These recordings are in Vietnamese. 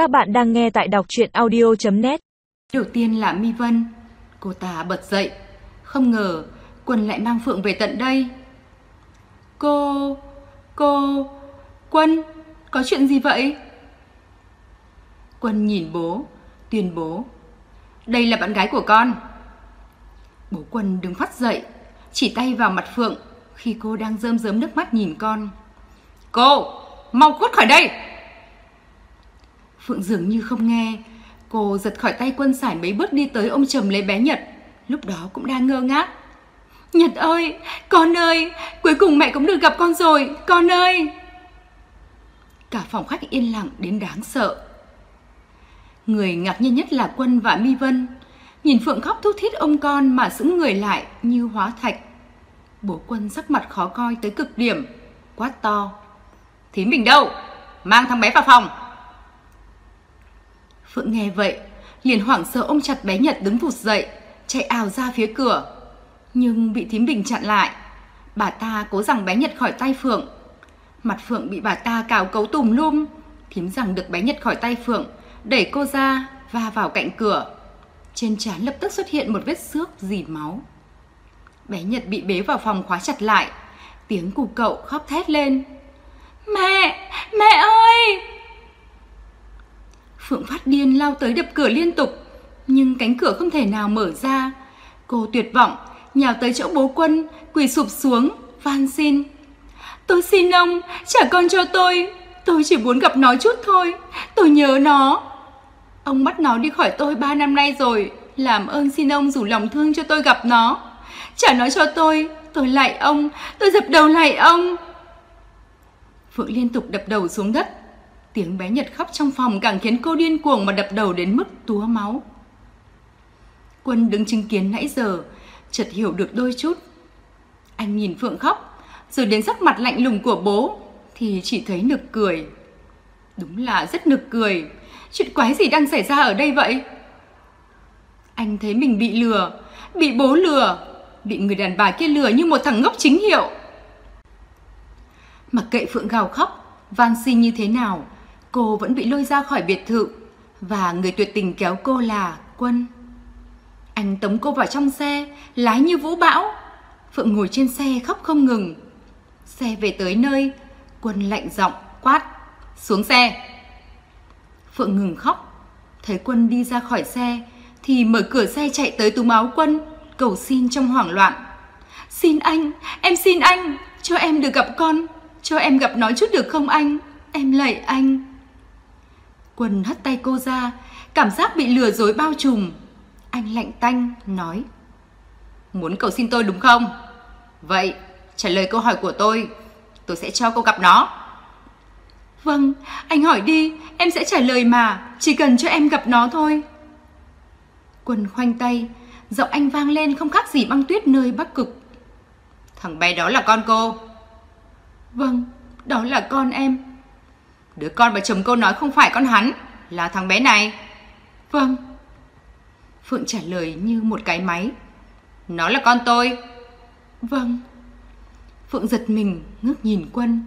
Các bạn đang nghe tại đọc chuyện audio.net Đầu tiên là Mi Vân. Cô ta bật dậy. Không ngờ Quân lại mang Phượng về tận đây. Cô... cô... Quân, có chuyện gì vậy? Quân nhìn bố, tuyên bố. Đây là bạn gái của con. Bố Quân đứng phát dậy, chỉ tay vào mặt Phượng khi cô đang rơm rớm nước mắt nhìn con. Cô, mau cút khỏi đây! Phượng dường như không nghe, cô giật khỏi tay quân sải mấy bước đi tới ôm chầm lấy bé Nhật, lúc đó cũng đang ngơ ngác. Nhật ơi, con ơi, cuối cùng mẹ cũng được gặp con rồi, con ơi! Cả phòng khách yên lặng đến đáng sợ. Người ngạc nhiên nhất là Quân và Mi Vân. Nhìn Phượng khóc thút thít ôm con mà sững người lại như hóa thạch. Bố Quân sắc mặt khó coi tới cực điểm, quát to. Thím mình đâu? Mang thằng bé vào phòng. Phượng nghe vậy, liền hoảng sợ ôm chặt bé Nhật đứng vụt dậy, chạy ào ra phía cửa. Nhưng bị thím Bình chặn lại. Bà ta cố rằng bé Nhật khỏi tay Phượng. Mặt Phượng bị bà ta cào cấu tùm lum. Thím rằng được bé Nhật khỏi tay Phượng, đẩy cô ra và vào cạnh cửa. Trên trán lập tức xuất hiện một vết xước dì máu. Bé Nhật bị bế vào phòng khóa chặt lại. Tiếng của cậu khóc thét lên. Mẹ! Mẹ ơi! Phượng phát điên lao tới đập cửa liên tục, nhưng cánh cửa không thể nào mở ra. Cô tuyệt vọng, nhào tới chỗ bố quân, quỳ sụp xuống, van xin. Tôi xin ông, trả con cho tôi, tôi chỉ muốn gặp nó chút thôi, tôi nhớ nó. Ông bắt nó đi khỏi tôi ba năm nay rồi, làm ơn xin ông rủ lòng thương cho tôi gặp nó. Trả nó cho tôi, tôi lạy ông, tôi dập đầu lạy ông. Phượng liên tục đập đầu xuống đất, Tiếng bé Nhật khóc trong phòng càng khiến cô điên cuồng mà đập đầu đến mức túa máu. Quân đứng chứng kiến nãy giờ, chợt hiểu được đôi chút. Anh nhìn Phượng khóc, rồi đến sắc mặt lạnh lùng của bố, thì chỉ thấy nực cười. Đúng là rất nực cười. Chuyện quái gì đang xảy ra ở đây vậy? Anh thấy mình bị lừa, bị bố lừa, bị người đàn bà kia lừa như một thằng ngốc chính hiệu. Mặc kệ Phượng gào khóc, van xin như thế nào, cô vẫn bị lôi ra khỏi biệt thự và người tuyệt tình kéo cô là Quân. Anh tống cô vào trong xe, lái như vũ bão. Phượng ngồi trên xe khóc không ngừng. Xe về tới nơi, Quân lạnh giọng quát, xuống xe. Phượng ngừng khóc, thấy Quân đi ra khỏi xe thì mở cửa xe chạy tới túm áo Quân, cầu xin trong hoảng loạn. Xin anh, em xin anh, cho em được gặp con, cho em gặp nói chút được không anh, em lạy anh. Quân hất tay cô ra, cảm giác bị lừa dối bao trùm. Anh lạnh tanh, nói. Muốn cầu xin tôi đúng không? Vậy, trả lời câu hỏi của tôi, tôi sẽ cho cô gặp nó. Vâng, anh hỏi đi, em sẽ trả lời mà, chỉ cần cho em gặp nó thôi. Quân khoanh tay, giọng anh vang lên không khác gì băng tuyết nơi Bắc Cực. Thằng bé đó là con cô. Vâng, đó là con em. Đứa con mà chồng cô nói không phải con hắn, là thằng bé này. Vâng. Phượng trả lời như một cái máy. Nó là con tôi. Vâng. Phượng giật mình, ngước nhìn Quân.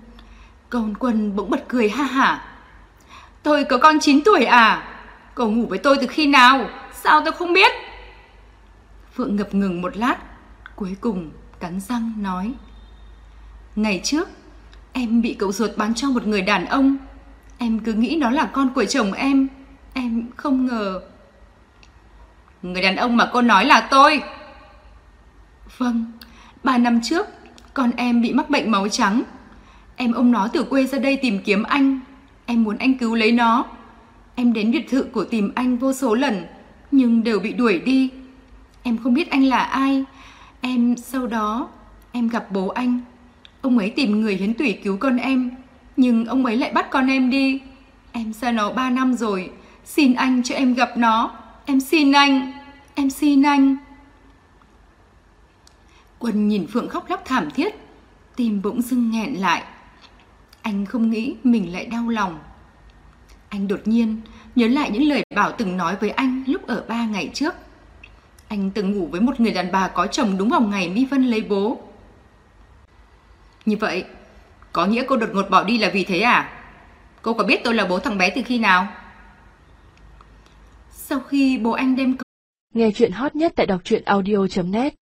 Còn Quân bỗng bật cười ha hả. Tôi có con 9 tuổi à? Cậu ngủ với tôi từ khi nào? Sao tôi không biết? Phượng ngập ngừng một lát, cuối cùng cắn răng nói. Ngày trước, em bị cậu ruột bán cho một người đàn ông Em cứ nghĩ đó là con của chồng em. Em không ngờ. Người đàn ông mà cô nói là tôi. Vâng Ba năm trước, Con em bị mắc bệnh máu trắng. Em ông nó từ quê ra đây tìm kiếm anh. Em muốn anh cứu lấy nó. Em đến biệt thự của tìm anh vô số lần, Nhưng đều bị đuổi đi. Em không biết anh là ai. Em sau đó, Em gặp bố anh. Ông ấy tìm người hiến tủy cứu con em nhưng ông ấy lại bắt con em đi. Em xa nó 3 năm rồi, xin anh cho em gặp nó. Em xin anh, em xin anh. Quân nhìn Phượng khóc lóc thảm thiết, tim bỗng dưng nghẹn lại. Anh không nghĩ mình lại đau lòng. Anh đột nhiên nhớ lại những lời Bảo từng nói với anh lúc ở ba ngày trước. Anh từng ngủ với một người đàn bà có chồng đúng vào ngày Mi Vân lấy bố. Như vậy, có nghĩa cô đột ngột bỏ đi là vì thế à? Cô có biết tôi là bố thằng bé từ khi nào? Sau khi bố anh đem... Nghe chuyện hot nhất tại đọc truyện audio.net